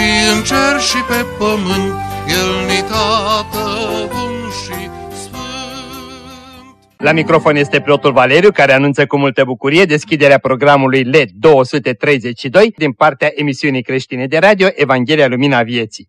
și în cer și pe pământ, El ni tată bun și sfânt. La microfon este preotul Valeriu, care anunță cu multă bucurie deschiderea programului LED 232 din partea emisiunii creștine de radio Evanghelia Lumina Vieții.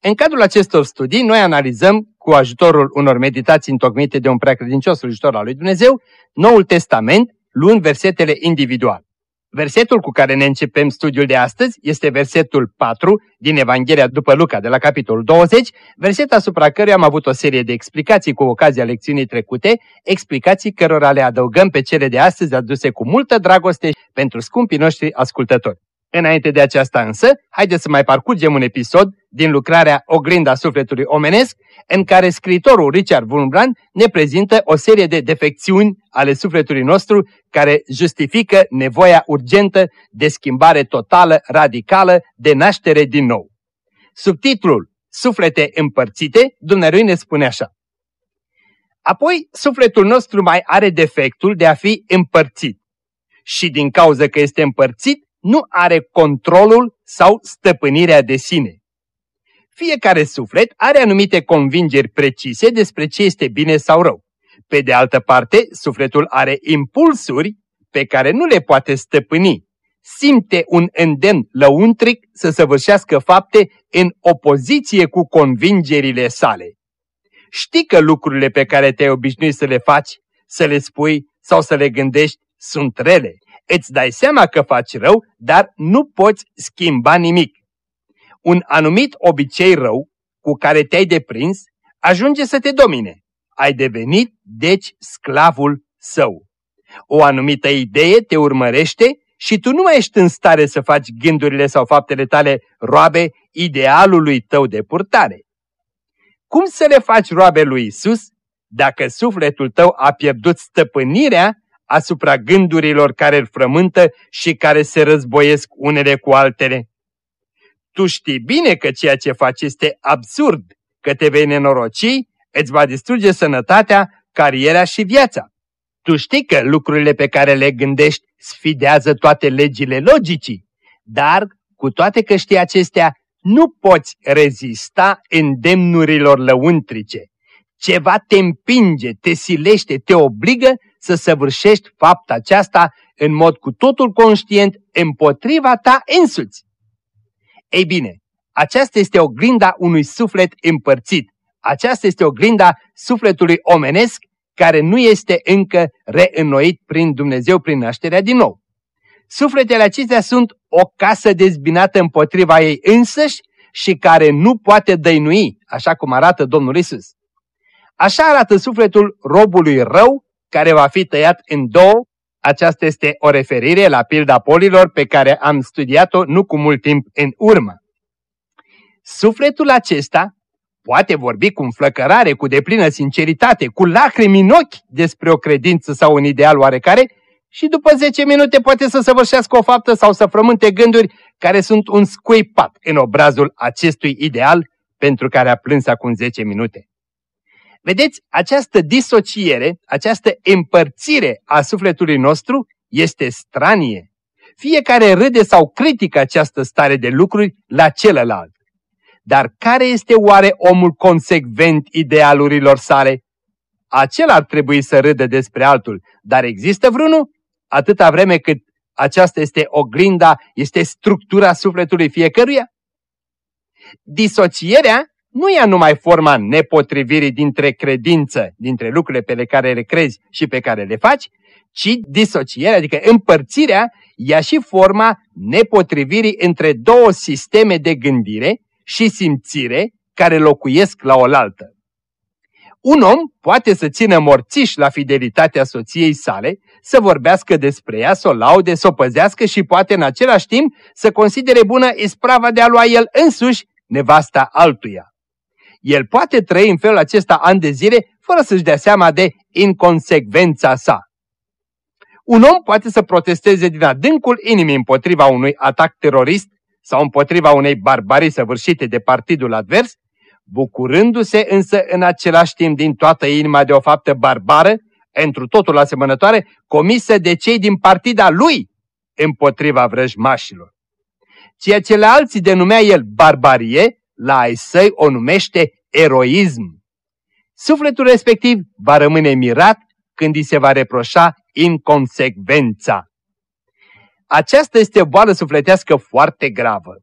În cadrul acestor studii, noi analizăm, cu ajutorul unor meditații întocmite de un preacredincios slujitor al lui Dumnezeu, Noul Testament, luând versetele individual. Versetul cu care ne începem studiul de astăzi este versetul 4 din Evanghelia după Luca, de la capitolul 20, verset asupra căruia am avut o serie de explicații cu ocazia lecțiunii trecute, explicații cărora le adăugăm pe cele de astăzi aduse cu multă dragoste pentru scumpii noștri ascultători. Înainte de aceasta însă, haideți să mai parcurgem un episod din lucrarea Oglinda sufletului omenesc, în care scriitorul Richard Wurmbrand ne prezintă o serie de defecțiuni ale sufletului nostru care justifică nevoia urgentă de schimbare totală, radicală, de naștere din nou. Subtitlul Suflete împărțite, Dumnezeu ne spune așa. Apoi, sufletul nostru mai are defectul de a fi împărțit. Și din cauza că este împărțit, nu are controlul sau stăpânirea de sine. Fiecare suflet are anumite convingeri precise despre ce este bine sau rău. Pe de altă parte, sufletul are impulsuri pe care nu le poate stăpâni. Simte un îndemn lăuntric să săvârșească fapte în opoziție cu convingerile sale. Știi că lucrurile pe care te-ai obișnuit să le faci, să le spui sau să le gândești sunt rele îți dai seama că faci rău, dar nu poți schimba nimic. Un anumit obicei rău cu care te-ai deprins ajunge să te domine. Ai devenit, deci, sclavul său. O anumită idee te urmărește și tu nu mai ești în stare să faci gândurile sau faptele tale roabe idealului tău de purtare. Cum să le faci roabe lui Isus dacă sufletul tău a pierdut stăpânirea asupra gândurilor care îl frământă și care se războiesc unele cu altele. Tu știi bine că ceea ce faci este absurd, că te vei nenoroci, îți va distruge sănătatea, cariera și viața. Tu știi că lucrurile pe care le gândești sfidează toate legile logicii, dar, cu toate că știi acestea, nu poți rezista îndemnurilor lăuntrice. Ceva te împinge, te silește, te obligă să săvârșești fapta aceasta în mod cu totul conștient împotriva ta însuți. Ei bine, aceasta este oglinda unui suflet împărțit. Aceasta este oglinda sufletului omenesc care nu este încă reînnoit prin Dumnezeu prin nașterea din nou. Sufletele acestea sunt o casă dezbinată împotriva ei însăși și care nu poate dăinui, așa cum arată Domnul Isus. Așa arată sufletul robului rău care va fi tăiat în două. Aceasta este o referire la pilda polilor pe care am studiat-o nu cu mult timp în urmă. Sufletul acesta poate vorbi cu înflăcărare, cu deplină sinceritate, cu lacrimi în ochi despre o credință sau un ideal oarecare și după 10 minute poate să săvârșească o faptă sau să frământe gânduri care sunt un scuipat în obrazul acestui ideal pentru care a plâns acum 10 minute. Vedeți, această disociere, această împărțire a sufletului nostru este stranie. Fiecare râde sau critică această stare de lucruri la celălalt. Dar care este oare omul consecvent idealurilor sale? Acela ar trebui să râdă despre altul, dar există vreunul? Atâta vreme cât aceasta este oglinda, este structura sufletului fiecăruia? Disocierea nu ia numai forma nepotrivirii dintre credință, dintre lucrurile pe care le crezi și pe care le faci, ci disocierea, adică împărțirea, ia și forma nepotrivirii între două sisteme de gândire și simțire care locuiesc la oaltă. Un om poate să țină morțiș la fidelitatea soției sale, să vorbească despre ea, să o laude, să o păzească și poate în același timp să considere bună isprava de a lua el însuși nevasta altuia. El poate trăi în felul acesta ani de zile fără să-și dea seama de inconsecvența sa. Un om poate să protesteze din adâncul inimii împotriva unui atac terorist sau împotriva unei barbarii săvârșite de partidul advers, bucurându-se însă în același timp din toată inima de o faptă barbară, întru totul asemănătoare, comisă de cei din partida lui împotriva vrăjmașilor. Ceea ce la alții denumea el barbarie, la ai săi o numește eroism. Sufletul respectiv va rămâne mirat când îi se va reproșa inconsecvența. Aceasta este o boală sufletească foarte gravă.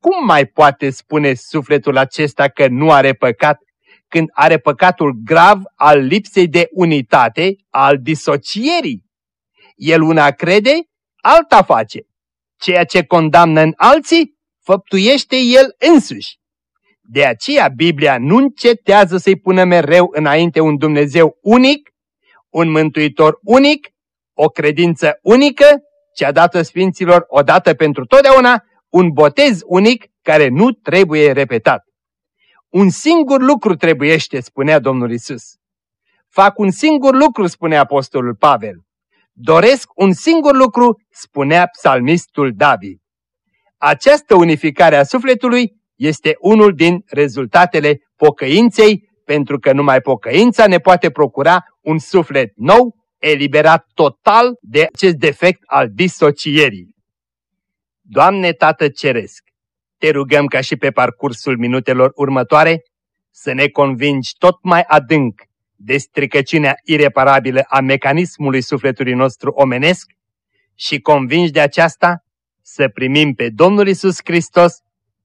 Cum mai poate spune sufletul acesta că nu are păcat când are păcatul grav al lipsei de unitate, al disocierii? El una crede, alta face. Ceea ce condamnă în alții, făptuiește el însuși. De aceea Biblia nu încetează să-i pună mereu înainte un Dumnezeu unic, un Mântuitor unic, o credință unică, cea dată Sfinților odată pentru totdeauna, un botez unic care nu trebuie repetat. Un singur lucru trebuiește, spunea Domnul Isus. Fac un singur lucru, spunea Apostolul Pavel. Doresc un singur lucru, spunea psalmistul David. Această unificare a sufletului este unul din rezultatele pocăinței, pentru că numai pocăința ne poate procura un suflet nou, eliberat total de acest defect al disocierii. Doamne Tată Ceresc, te rugăm ca și pe parcursul minutelor următoare să ne convingi tot mai adânc de stricăciunea ireparabilă a mecanismului sufletului nostru omenesc și convingi de aceasta să primim pe Domnul Isus Hristos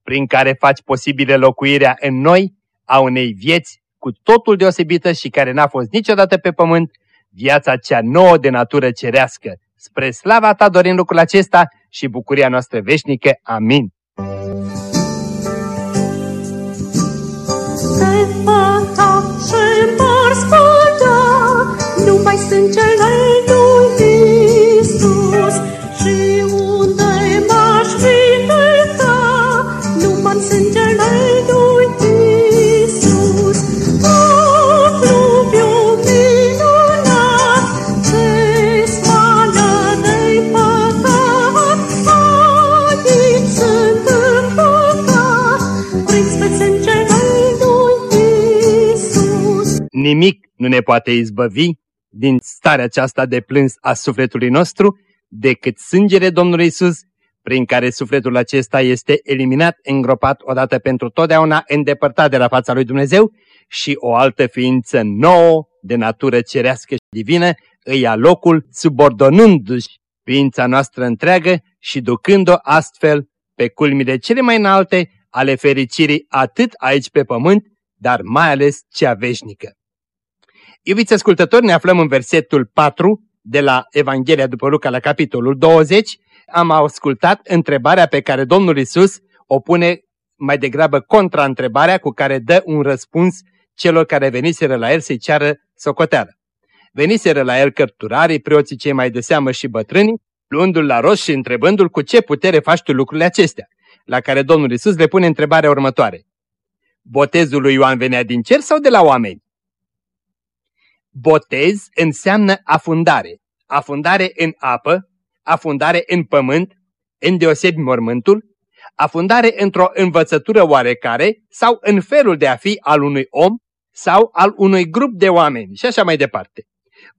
prin care faci posibile locuirea în noi a unei vieți cu totul deosebită și care n-a fost niciodată pe pământ, viața cea nouă de natură cerească. Spre slava ta dorim lucrul acesta și bucuria noastră veșnică. Amin. nu mai sunt Nimic nu ne poate izbăvi din starea aceasta de plâns a sufletului nostru decât sângele Domnului Isus, prin care sufletul acesta este eliminat, îngropat odată pentru totdeauna, îndepărtat de la fața lui Dumnezeu și o altă ființă nouă, de natură cerească și divină, îi ia locul, subordonându-și ființa noastră întreagă și ducând-o astfel pe culmile cele mai înalte ale fericirii atât aici pe pământ, dar mai ales cea veșnică. Iubiți ascultători, ne aflăm în versetul 4 de la Evanghelia după Luca la capitolul 20. Am ascultat întrebarea pe care Domnul Isus o pune mai degrabă contra întrebarea cu care dă un răspuns celor care veniseră la el să-i ceară socoteală. Veniseră la el cărturarii, preoții cei mai de seamă și bătrâni, luându-l la rost și întrebându-l cu ce putere faci tu lucrurile acestea, la care Domnul Isus le pune întrebarea următoare. Botezul lui Ioan venea din cer sau de la oameni? Botez înseamnă afundare. Afundare în apă, afundare în pământ, îndeosebi mormântul, afundare într-o învățătură oarecare sau în felul de a fi al unui om sau al unui grup de oameni și așa mai departe.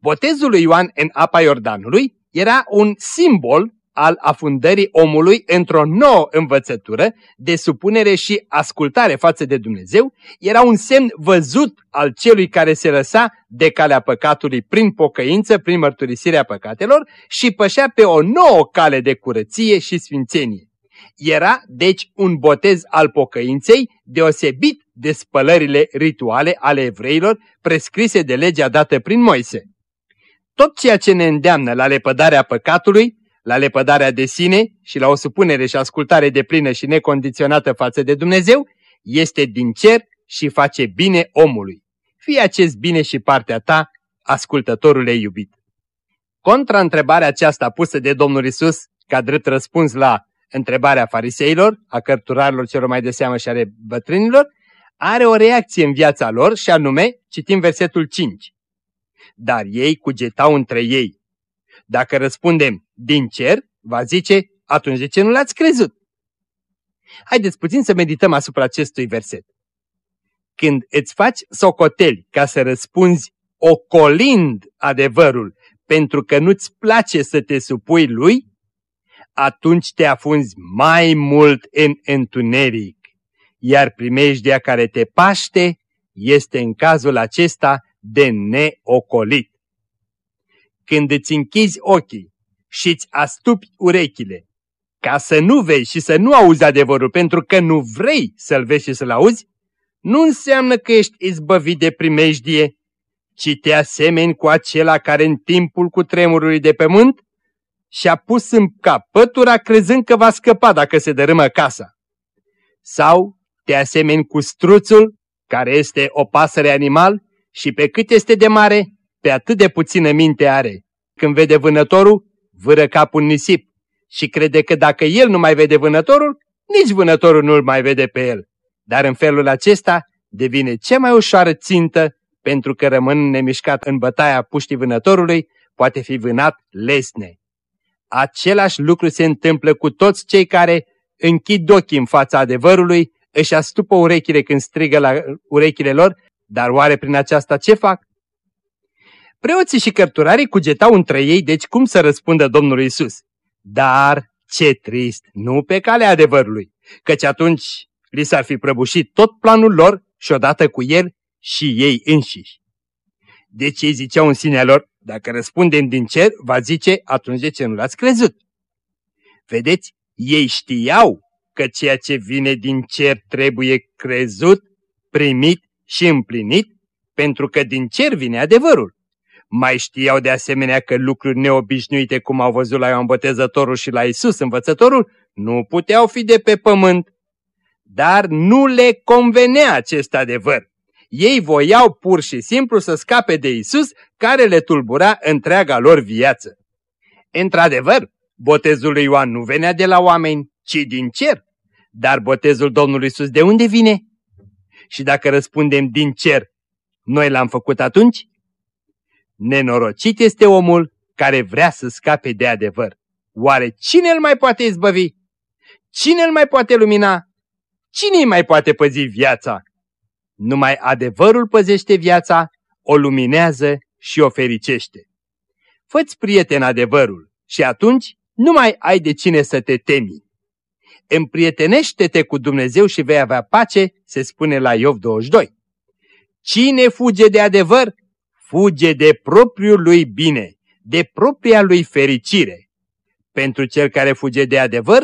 Botezul lui Ioan în apa Iordanului era un simbol al afundării omului într-o nouă învățătură de supunere și ascultare față de Dumnezeu, era un semn văzut al celui care se lăsa de calea păcatului prin pocăință, prin mărturisirea păcatelor și pășea pe o nouă cale de curăție și sfințenie. Era, deci, un botez al pocăinței deosebit de spălările rituale ale evreilor prescrise de legea dată prin Moise. Tot ceea ce ne îndeamnă la lepădarea păcatului la lepădarea de sine și la o supunere și ascultare de plină și necondiționată față de Dumnezeu, este din cer și face bine omului. fie acest bine și partea ta, ascultătorule iubit. Contra întrebarea aceasta pusă de Domnul Isus, ca drept răspuns la întrebarea fariseilor, a cărturarilor celor mai de seamă și ale bătrânilor, are o reacție în viața lor și anume, citim versetul 5. Dar ei cugetau între ei. Dacă răspundem din cer, va zice, atunci de ce nu l-ați crezut? Haideți puțin să medităm asupra acestui verset. Când îți faci socoteli ca să răspunzi ocolind adevărul pentru că nu-ți place să te supui lui, atunci te afunzi mai mult în întuneric, iar primejdea care te paște este în cazul acesta de neocolit. Când îți închizi ochii și îți astupi urechile ca să nu vezi și să nu auzi adevărul pentru că nu vrei să-l vezi și să-l auzi, nu înseamnă că ești izbăvit de primejdie, ci te asemeni cu acela care în timpul cu tremurului de pământ și-a pus în cap pătura crezând că va scăpa dacă se dărâmă casa. Sau te asemeni cu struțul, care este o pasăre animal și pe cât este de mare, pe atât de puțină minte are. Când vede vânătorul, vâră capul în nisip și crede că dacă el nu mai vede vânătorul, nici vânătorul nu-l mai vede pe el. Dar în felul acesta devine cea mai ușoară țintă pentru că rămân nemișcat în bătaia puștii vânătorului, poate fi vânat lesne. Același lucru se întâmplă cu toți cei care închid ochii în fața adevărului, își astupă urechile când strigă la urechile lor, dar oare prin aceasta ce fac? Preoții și cărturarii cugetau între ei, deci cum să răspundă Domnul Isus? Dar ce trist, nu pe calea adevărului, căci atunci li s-ar fi prăbușit tot planul lor și odată cu el și ei înșiși. Deci ei ziceau în sinea lor, dacă răspundem din cer, va zice, atunci de ce nu l-ați crezut? Vedeți, ei știau că ceea ce vine din cer trebuie crezut, primit și împlinit, pentru că din cer vine adevărul. Mai știau de asemenea că lucruri neobișnuite, cum au văzut la Ioan Botezătorul și la Isus Învățătorul, nu puteau fi de pe pământ. Dar nu le convenea acest adevăr. Ei voiau pur și simplu să scape de Isus, care le tulbura întreaga lor viață. Într-adevăr, botezul lui Ioan nu venea de la oameni, ci din cer. Dar botezul Domnului Isus de unde vine? Și dacă răspundem din cer, noi l-am făcut atunci? Nenorocit este omul care vrea să scape de adevăr. Oare cine îl mai poate izbăvi? Cine îl mai poate lumina? Cine îi mai poate păzi viața? Numai adevărul păzește viața, o luminează și o fericește. Fă-ți prieten adevărul și atunci nu mai ai de cine să te temi. Împrietenește-te cu Dumnezeu și vei avea pace, se spune la Iov 22. Cine fuge de adevăr, fuge de propriul lui bine, de propria lui fericire. Pentru cel care fuge de adevăr,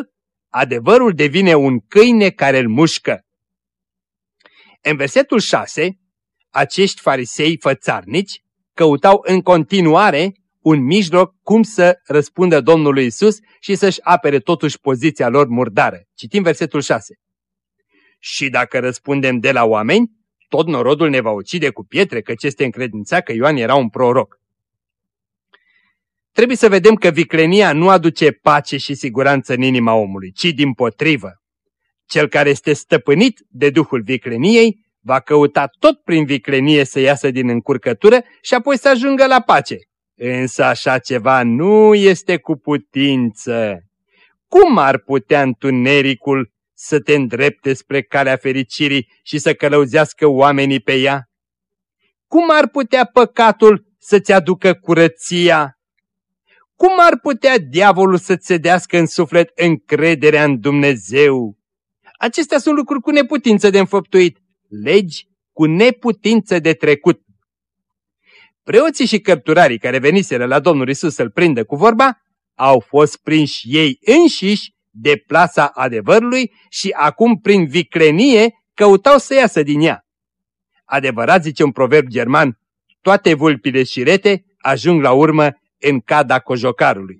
adevărul devine un câine care îl mușcă. În versetul 6, acești farisei fățarnici căutau în continuare un mijloc cum să răspundă Domnului Isus și să-și apere totuși poziția lor murdară. Citim versetul 6. Și dacă răspundem de la oameni, tot norodul ne va ucide cu pietre, căci este încredința că Ioan era un proroc. Trebuie să vedem că viclenia nu aduce pace și siguranță în inima omului, ci din potrivă. Cel care este stăpânit de duhul vicleniei va căuta tot prin viclenie să iasă din încurcătură și apoi să ajungă la pace. Însă așa ceva nu este cu putință. Cum ar putea întunericul să te îndrepte spre calea fericirii și să călăuzească oamenii pe ea? Cum ar putea păcatul să-ți aducă curăția? Cum ar putea diavolul să-ți sedească în suflet încrederea în Dumnezeu? Acestea sunt lucruri cu neputință de înfăptuit, legi cu neputință de trecut. Preoții și cărturarii care veniseră la Domnul Isus să-l prindă cu vorba, au fost prinși ei înșiși de plasa adevărului și acum prin vicrenie căutau să iasă din ea. Adevărat, zice un proverb german, toate vulpile și rete ajung la urmă în cada cojocarului.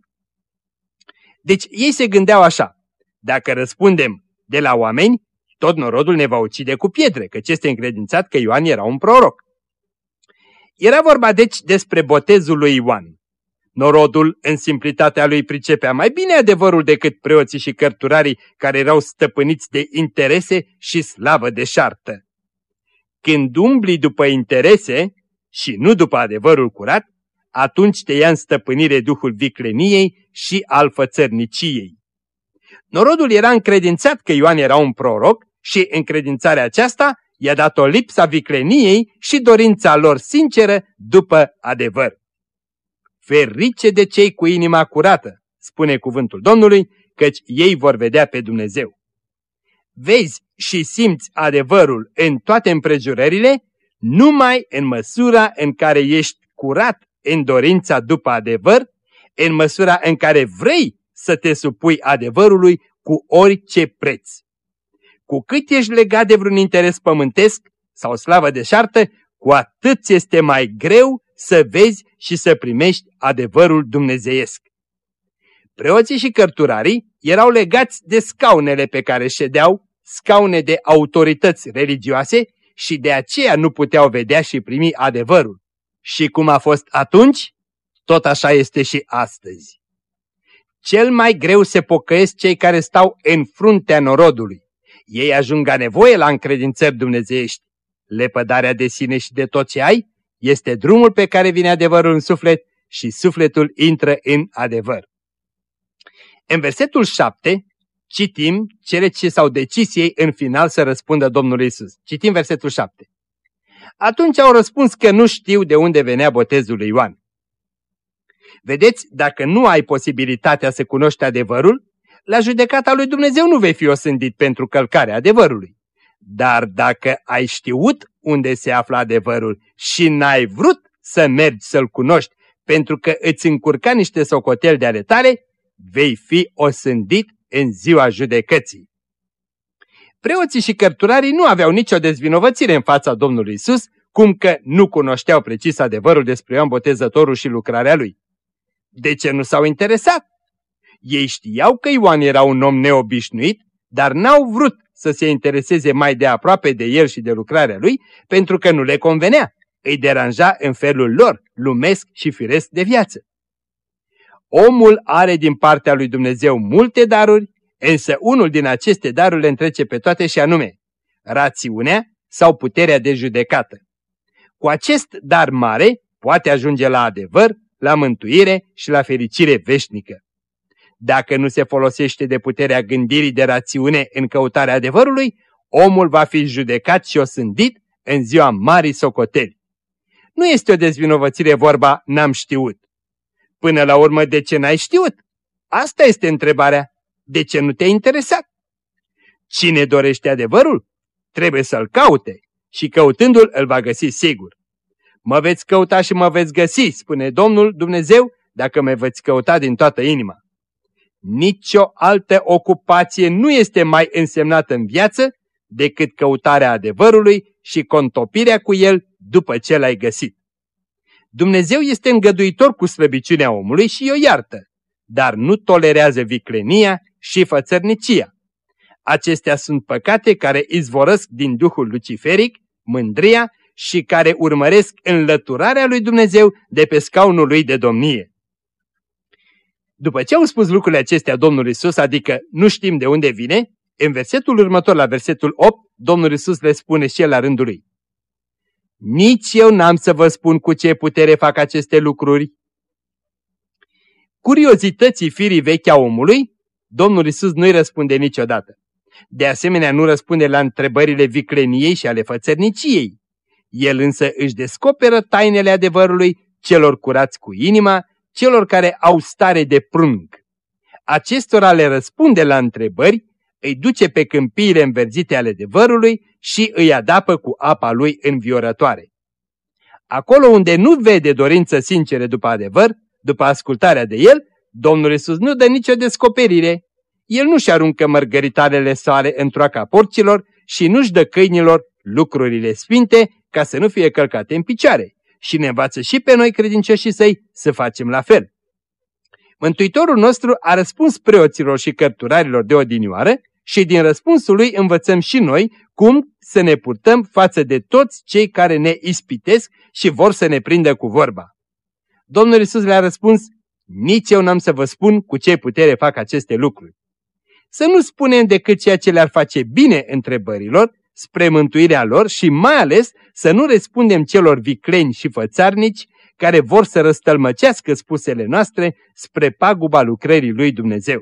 Deci ei se gândeau așa, dacă răspundem de la oameni, tot norodul ne va ucide cu pietre, căci este încredințat că Ioan era un proroc. Era vorba deci despre botezul lui Ioan. Norodul, în simplitatea lui, pricepea mai bine adevărul decât preoții și cărturarii care erau stăpâniți de interese și slavă deșartă. Când umbli după interese și nu după adevărul curat, atunci te ia în stăpânire duhul vicleniei și al fățărniciei. Norodul era încredințat că Ioan era un proroc și încredințarea aceasta i-a dat o lipsa vicleniei și dorința lor sinceră după adevăr. Ferice de cei cu inima curată, spune cuvântul Domnului, căci ei vor vedea pe Dumnezeu. Vezi și simți adevărul în toate împrejurările, numai în măsura în care ești curat în dorința după adevăr, în măsura în care vrei să te supui adevărului cu orice preț. Cu cât ești legat de vreun interes pământesc sau slavă deșartă, cu atât este mai greu să vezi și să primești adevărul dumnezeiesc. Preoții și cărturarii erau legați de scaunele pe care ședeau, scaune de autorități religioase și de aceea nu puteau vedea și primi adevărul. Și cum a fost atunci, tot așa este și astăzi. Cel mai greu se pocăiesc cei care stau în fruntea norodului. Ei ajung a nevoie la încredințări dumnezeiești. Lepădarea de sine și de tot ce ai este drumul pe care vine adevărul în suflet și sufletul intră în adevăr. În versetul 7 citim cele ce s-au decis ei în final să răspundă Domnului Isus. Citim versetul 7. Atunci au răspuns că nu știu de unde venea botezul lui Ioan. Vedeți, dacă nu ai posibilitatea să cunoști adevărul, la judecata lui Dumnezeu nu vei fi osândit pentru călcarea adevărului. Dar dacă ai știut unde se află adevărul și n-ai vrut să mergi să-l cunoști pentru că îți încurca niște socoteli de ale tale, vei fi osândit în ziua judecății. Preoții și cărturarii nu aveau nicio dezvinovățire în fața Domnului Isus, cum că nu cunoșteau precis adevărul despre Ioan Botezătorul și lucrarea lui. De ce nu s-au interesat? Ei știau că Ioan era un om neobișnuit, dar n-au vrut să se intereseze mai de aproape de el și de lucrarea lui, pentru că nu le convenea. Îi deranja în felul lor, lumesc și firesc de viață. Omul are din partea lui Dumnezeu multe daruri, însă unul din aceste daruri le întrece pe toate și anume rațiunea sau puterea de judecată. Cu acest dar mare poate ajunge la adevăr, la mântuire și la fericire veșnică. Dacă nu se folosește de puterea gândirii de rațiune în căutarea adevărului, omul va fi judecat și osândit în ziua marii socoteli. Nu este o dezvinovățire vorba n-am știut. Până la urmă, de ce n-ai știut? Asta este întrebarea. De ce nu te-ai interesat? Cine dorește adevărul, trebuie să-l caute și căutându-l îl va găsi sigur. Mă veți căuta și mă veți găsi, spune Domnul Dumnezeu, dacă mă veți căuta din toată inima. Nicio altă ocupație nu este mai însemnată în viață decât căutarea adevărului și contopirea cu el după ce l-ai găsit. Dumnezeu este îngăduitor cu slăbiciunea omului și o iartă, dar nu tolerează viclenia și fățărnicia. Acestea sunt păcate care izvorăsc din duhul luciferic, mândria și care urmăresc înlăturarea lui Dumnezeu de pe scaunul lui de domnie. După ce au spus lucrurile acestea Domnul Isus, adică nu știm de unde vine, în versetul următor, la versetul 8, Domnul Isus le spune și el la rândul lui. Nici eu n-am să vă spun cu ce putere fac aceste lucruri. Curiozității firii vechi a omului, Domnul Isus nu-i răspunde niciodată. De asemenea, nu răspunde la întrebările vicleniei și ale fățărniciei. El însă își descoperă tainele adevărului celor curați cu inima, celor care au stare de prung. Acestora le răspunde la întrebări, îi duce pe câmpiile înverzite ale adevărului și îi adapă cu apa lui înviorătoare. Acolo unde nu vede dorință sinceră după adevăr, după ascultarea de el, Domnul Isus nu dă nicio descoperire. El nu-și aruncă mărgăritarele sale în troaca porcilor și nu-și dă câinilor lucrurile sfinte ca să nu fie călcate în picioare și ne învață și pe noi credincioșii săi să facem la fel. Mântuitorul nostru a răspuns preoților și cărturarilor de odinioară și din răspunsul lui învățăm și noi cum să ne purtăm față de toți cei care ne ispitesc și vor să ne prindă cu vorba. Domnul Isus le-a răspuns, nici eu n-am să vă spun cu ce putere fac aceste lucruri. Să nu spunem decât ceea ce le-ar face bine întrebărilor, spre mântuirea lor și mai ales să nu răspundem celor vicleni și fățarnici care vor să răstălmăcească spusele noastre spre paguba lucrării lui Dumnezeu.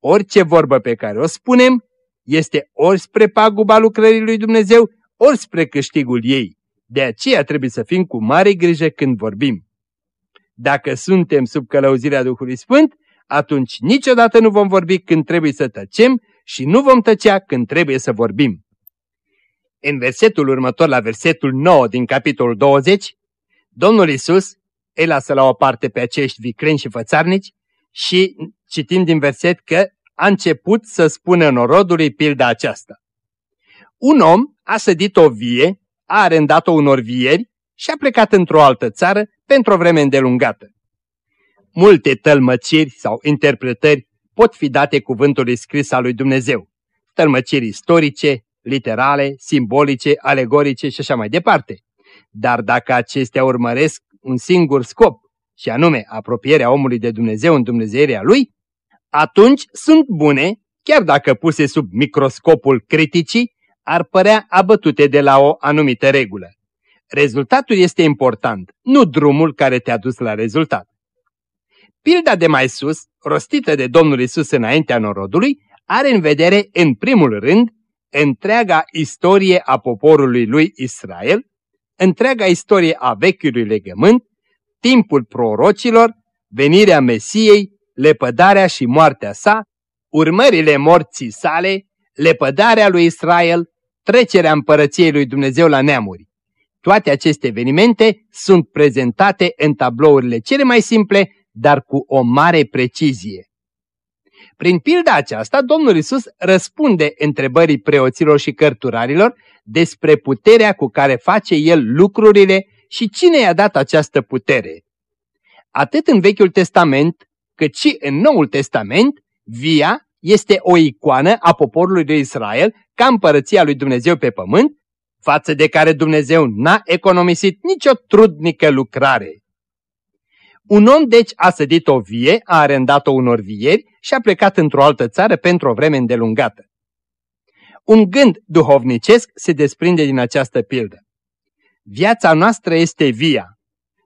Orice vorbă pe care o spunem este ori spre paguba lucrării lui Dumnezeu, ori spre câștigul ei. De aceea trebuie să fim cu mare grijă când vorbim. Dacă suntem sub călăuzirea Duhului Sfânt, atunci niciodată nu vom vorbi când trebuie să tăcem și nu vom tăcea când trebuie să vorbim. În versetul următor, la versetul 9 din capitolul 20, Domnul Isus îi lasă la o parte pe acești vicleni și fățarnici și citim din verset că a început să spună norodului pilda aceasta. Un om a sădit o vie, a arendat-o unor vieri și a plecat într-o altă țară pentru o vreme îndelungată. Multe tălmăciri sau interpretări pot fi date cuvântului scris al lui Dumnezeu. Tălmăciri istorice, literale, simbolice, alegorice și așa mai departe. Dar dacă acestea urmăresc un singur scop, și anume apropierea omului de Dumnezeu în Dumnezeirea lui, atunci sunt bune, chiar dacă puse sub microscopul criticii, ar părea abătute de la o anumită regulă. Rezultatul este important, nu drumul care te-a dus la rezultat. Pilda de mai sus, rostită de Domnul Isus înaintea norodului, are în vedere, în primul rând, întreaga istorie a poporului lui Israel, întreaga istorie a vechiului legământ, timpul prorocilor, venirea Mesiei, lepădarea și moartea sa, urmările morții sale, lepădarea lui Israel, trecerea împărăției lui Dumnezeu la neamuri. Toate aceste evenimente sunt prezentate în tablourile cele mai simple, dar cu o mare precizie. Prin pilda aceasta, Domnul Isus răspunde întrebării preoților și cărturarilor despre puterea cu care face El lucrurile și cine i-a dat această putere. Atât în Vechiul Testament, cât și în Noul Testament, via este o icoană a poporului de Israel ca împărăția lui Dumnezeu pe pământ, față de care Dumnezeu n-a economisit nicio trudnică lucrare. Un om deci a sădit o vie, a arendat-o unor vieri și a plecat într-o altă țară pentru o vreme îndelungată. Un gând duhovnicesc se desprinde din această pildă. Viața noastră este via.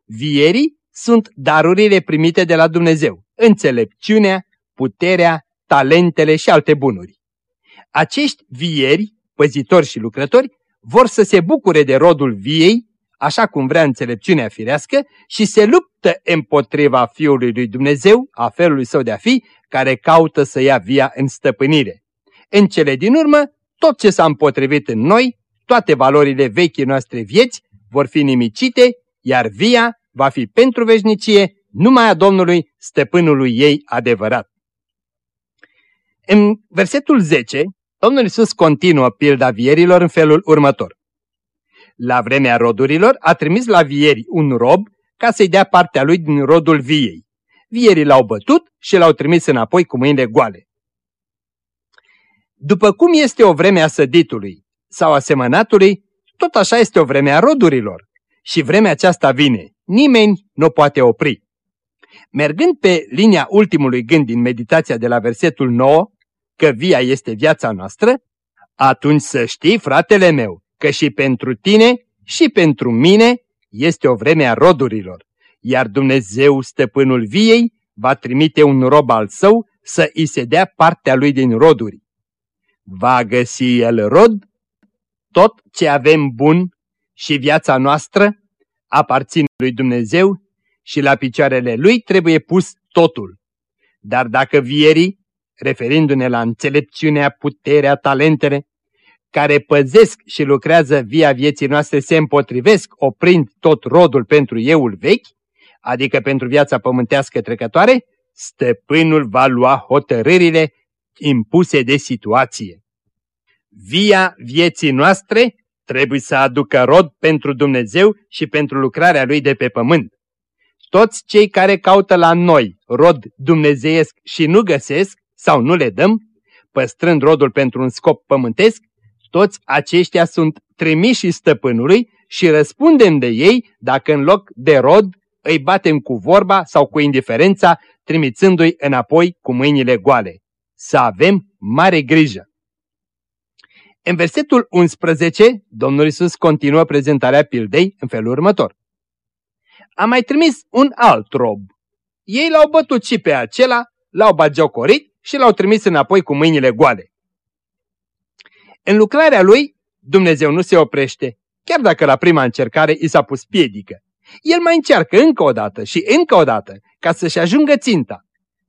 Vierii sunt darurile primite de la Dumnezeu, înțelepciunea, puterea, talentele și alte bunuri. Acești vieri, păzitori și lucrători, vor să se bucure de rodul viei, așa cum vrea înțelepciunea firească, și se luptă împotriva Fiului lui Dumnezeu, a felului său de a fi, care caută să ia via în stăpânire. În cele din urmă, tot ce s-a împotrivit în noi, toate valorile vechii noastre vieți, vor fi nimicite, iar via va fi pentru veșnicie numai a Domnului, stăpânului ei adevărat. În versetul 10, Domnul Iisus continuă pilda vierilor în felul următor. La vremea rodurilor a trimis la vieri un rob ca să-i dea partea lui din rodul viei. Vierii l-au bătut și l-au trimis înapoi cu mâinile goale. După cum este o vreme a săditului sau a semănatului, tot așa este o vreme a rodurilor. Și vremea aceasta vine. Nimeni nu poate opri. Mergând pe linia ultimului gând din meditația de la versetul 9, că via este viața noastră, atunci să știi, fratele meu, că și pentru tine și pentru mine este o vreme a rodurilor, iar Dumnezeu, stăpânul viei, va trimite un rob al său să îi se dea partea lui din roduri. Va găsi el rod? Tot ce avem bun și viața noastră aparțin lui Dumnezeu și la picioarele lui trebuie pus totul. Dar dacă vierii, referindu-ne la înțelepciunea, puterea, talentele, care păzesc și lucrează via vieții noastre se împotrivesc oprind tot rodul pentru euul vechi, adică pentru viața pământească trecătoare, stăpânul va lua hotărârile impuse de situație. Via vieții noastre trebuie să aducă rod pentru Dumnezeu și pentru lucrarea Lui de pe pământ. Toți cei care caută la noi rod dumnezeiesc și nu găsesc sau nu le dăm, păstrând rodul pentru un scop pământesc, Toți aceștia sunt trimiși stăpânului și răspundem de ei dacă în loc de rod îi batem cu vorba sau cu indiferența, trimițându-i înapoi cu mâinile goale. Să avem mare grijă! În versetul 11, Domnul Isus continuă prezentarea pildei în felul următor. A mai trimis un alt rob. Ei l-au bătut și pe acela, l-au bagiocorit și l-au trimis înapoi cu mâinile goale. În lucrarea lui, Dumnezeu nu se oprește, chiar dacă la prima încercare i s-a pus piedică. El mai încearcă încă o dată și încă o dată ca să-și ajungă ținta.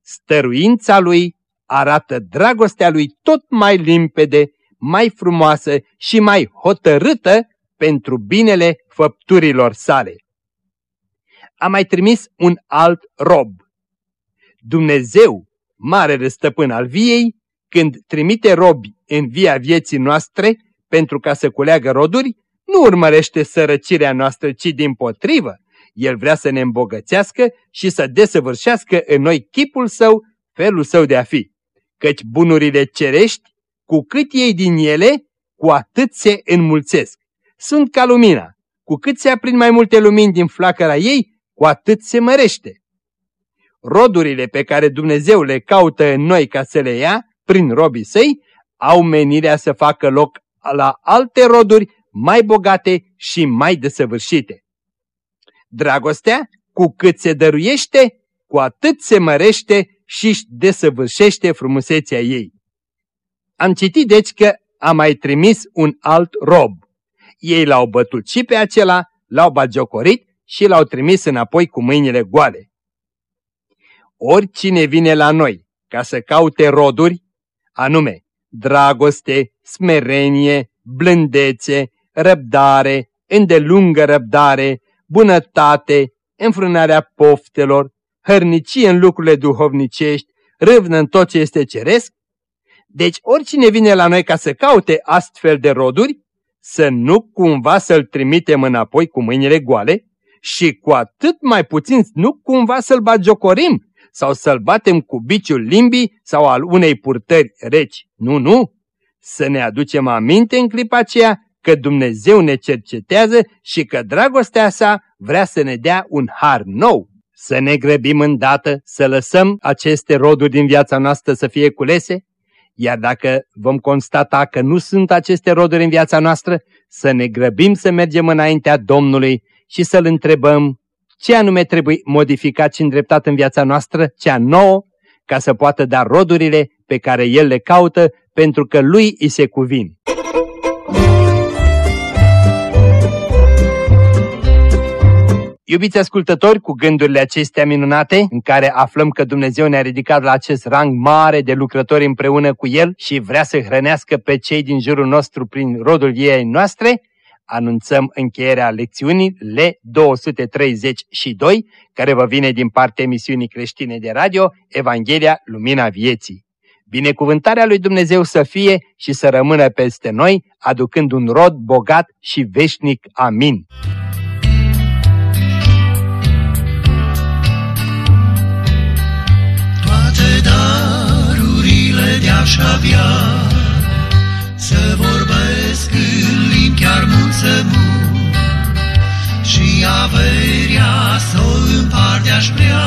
Stăruința lui arată dragostea lui tot mai limpede, mai frumoasă și mai hotărâtă pentru binele făpturilor sale. A mai trimis un alt rob. Dumnezeu, mare stăpân al viei, când trimite robi în via vieții noastre pentru ca să culeagă roduri, nu urmărește sărăcirea noastră, ci din potrivă. El vrea să ne îmbogățească și să desăvârșească în noi chipul său, felul său de a fi. Căci bunurile cerești, cu cât iei din ele, cu atât se înmulțesc. Sunt ca lumina. Cu cât se aprind mai multe lumini din flacăra ei, cu atât se mărește. Rodurile pe care Dumnezeu le caută în noi ca să le ia, prin robii săi, au menirea să facă loc la alte roduri mai bogate și mai desăvârșite. Dragostea, cu cât se dăruiește, cu atât se mărește și își desăvârșește frumusețea ei. Am citit deci că a mai trimis un alt rob. Ei l-au bătut și pe acela, l-au bagiocorit și l-au trimis înapoi cu mâinile goale. Oricine vine la noi ca să caute roduri, anume dragoste, smerenie, blândețe, răbdare, îndelungă răbdare, bunătate, înfrânarea poftelor, hărnicie în lucrurile duhovnicești, râvnă în tot ce este ceresc. Deci oricine vine la noi ca să caute astfel de roduri, să nu cumva să-l trimitem înapoi cu mâinile goale și cu atât mai puțin nu cumva să-l bagiocorim sau să-l batem cu biciul limbii sau al unei purtări reci. Nu, nu! Să ne aducem aminte în clipa aceea că Dumnezeu ne cercetează și că dragostea sa vrea să ne dea un har nou. Să ne grăbim îndată, să lăsăm aceste roduri din viața noastră să fie culese, iar dacă vom constata că nu sunt aceste roduri în viața noastră, să ne grăbim să mergem înaintea Domnului și să-L întrebăm ce anume trebuie modificat și îndreptat în viața noastră, cea nouă, ca să poată da rodurile pe care El le caută, pentru că Lui îi se cuvin. Iubiți ascultători, cu gândurile acestea minunate, în care aflăm că Dumnezeu ne-a ridicat la acest rang mare de lucrători împreună cu El și vrea să hrănească pe cei din jurul nostru prin rodul ei noastre, anunțăm încheierea lecțiunii L232, care vă vine din partea emisiunii creștine de radio Evanghelia Lumina Vieții. Binecuvântarea lui Dumnezeu să fie și să rămână peste noi, aducând un rod bogat și veșnic. Amin. Darurile de-aș avea să vorbesc în limbi chiar mulțământ și averia să o împart de-aș prea